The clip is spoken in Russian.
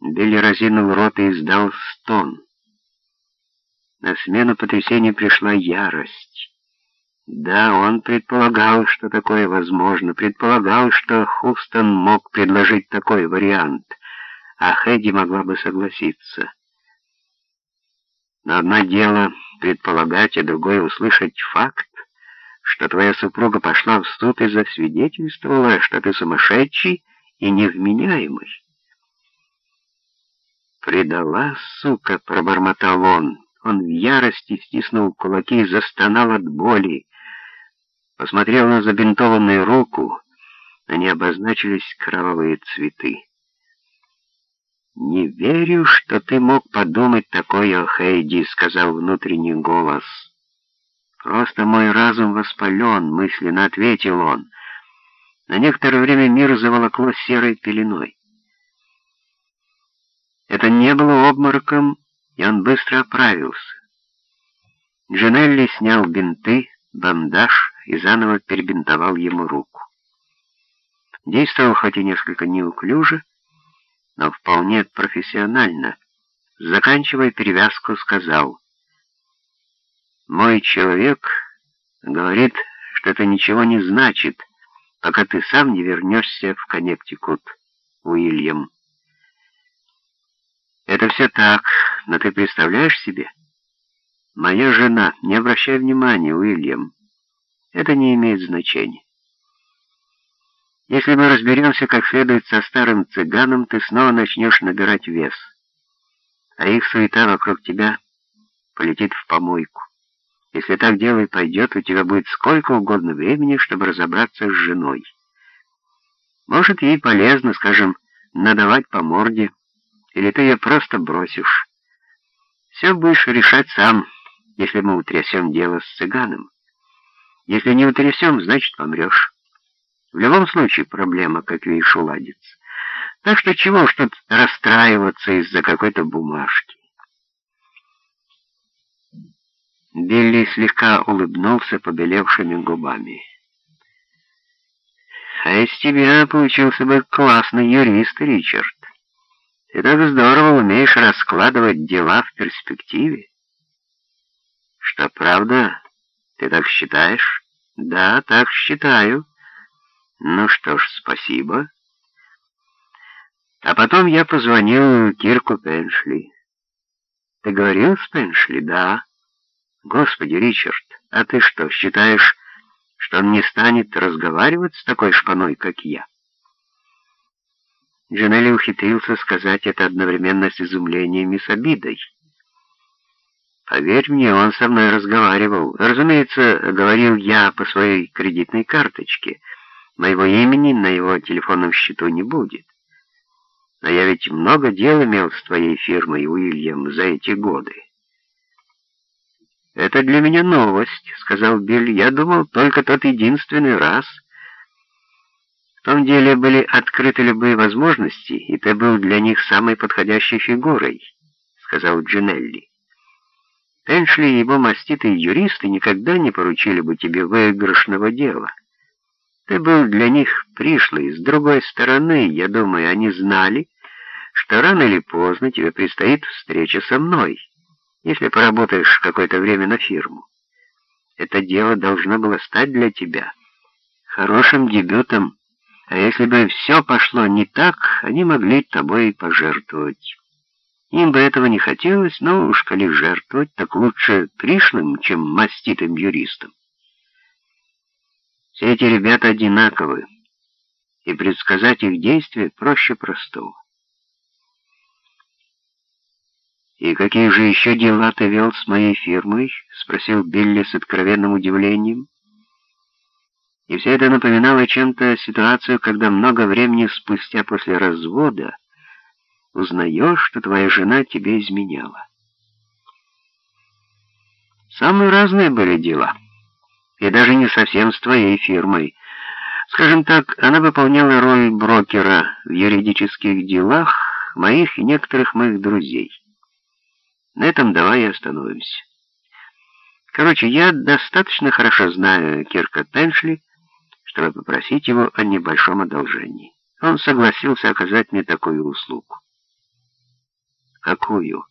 Билли разинул рот и издал стон. На смену потрясению пришла ярость. Да, он предполагал, что такое возможно, предполагал, что Хустон мог предложить такой вариант, а Хэдди могла бы согласиться. Но одно дело предполагать, а другое услышать факт, что твоя супруга пошла в суд и засвидетельствовала, что ты сумасшедший и невменяемый. «Предала, сука!» — пробормотал он. Он в ярости стиснул кулаки и застонал от боли. Посмотрел на забинтованную руку. На ней обозначились кровавые цветы. «Не верю, что ты мог подумать такое, Хейди», — сказал внутренний голос. «Просто мой разум воспален», — мысленно ответил он. На некоторое время мир заволокло серой пеленой. Это не было обмороком, и он быстро оправился. Джанелли снял бинты, бандаж и заново перебинтовал ему руку. Действовал хоть и несколько неуклюже, но вполне профессионально. Заканчивая перевязку, сказал, «Мой человек говорит, что это ничего не значит, пока ты сам не вернешься в Коннектикут, Уильям». Это все так, но ты представляешь себе? Моя жена, не обращай внимания, Уильям. Это не имеет значения. Если мы разберемся как следует со старым цыганом, ты снова начнешь набирать вес, а их суета вокруг тебя полетит в помойку. Если так дело и пойдет, у тебя будет сколько угодно времени, чтобы разобраться с женой. Может, ей полезно, скажем, надавать по морде, или ты ее просто бросишь. Все будешь решать сам, если мы утрясем дело с цыганом. Если не утрясем, значит, помрешь. В любом случае проблема, как видишь, уладится. Так что чего уж тут расстраиваться из-за какой-то бумажки. Билли слегка улыбнулся побелевшими губами. «А из тебя получился бы классный юрист, Ричард. Ты так здорово умеешь раскладывать дела в перспективе. Что правда? Ты так считаешь? Да, так считаю. Ну что ж, спасибо. А потом я позвонил Кирку Пеншли. Ты говорил с Пеншли? Да. Господи, Ричард, а ты что, считаешь, что он не станет разговаривать с такой шпаной, как я? Джанелли ухитрился сказать это одновременно с изумлением и с обидой. «Поверь мне, он со мной разговаривал. Разумеется, говорил я по своей кредитной карточке. Моего имени на его телефонном счету не будет. Но я ведь много дел имел с твоей фирмой, Уильям, за эти годы». «Это для меня новость», — сказал Билл. «Я думал, только тот единственный раз...» Том деле были открыты любые возможности, и ты был для них самой подходящей фигурой, сказал Джинелли. Эншли и его маститые юристы никогда не поручили бы тебе выигрышного дела. Ты был для них пришлый. С другой стороны, я думаю, они знали, что рано или поздно тебе предстоит встреча со мной, если поработаешь какое-то время на фирму. Это дело должно было стать для тебя хорошим дебютом а если бы все пошло не так, они могли тобой пожертвовать. Им бы этого не хотелось, но уж коли жертвовать, так лучше пришлым, чем маститым юристом. Все эти ребята одинаковы, и предсказать их действия проще простого. «И какие же еще дела ты вел с моей фирмой?» — спросил Билли с откровенным удивлением. И все это напоминало чем-то ситуацию, когда много времени спустя после развода узнаешь, что твоя жена тебе изменяла. Самые разные были дела. И даже не совсем с твоей фирмой. Скажем так, она выполняла роль брокера в юридических делах моих и некоторых моих друзей. На этом давай остановимся. Короче, я достаточно хорошо знаю Кирка Пеншли, чтобы попросить его о небольшом одолжении. Он согласился оказать мне такую услугу. «Какую?»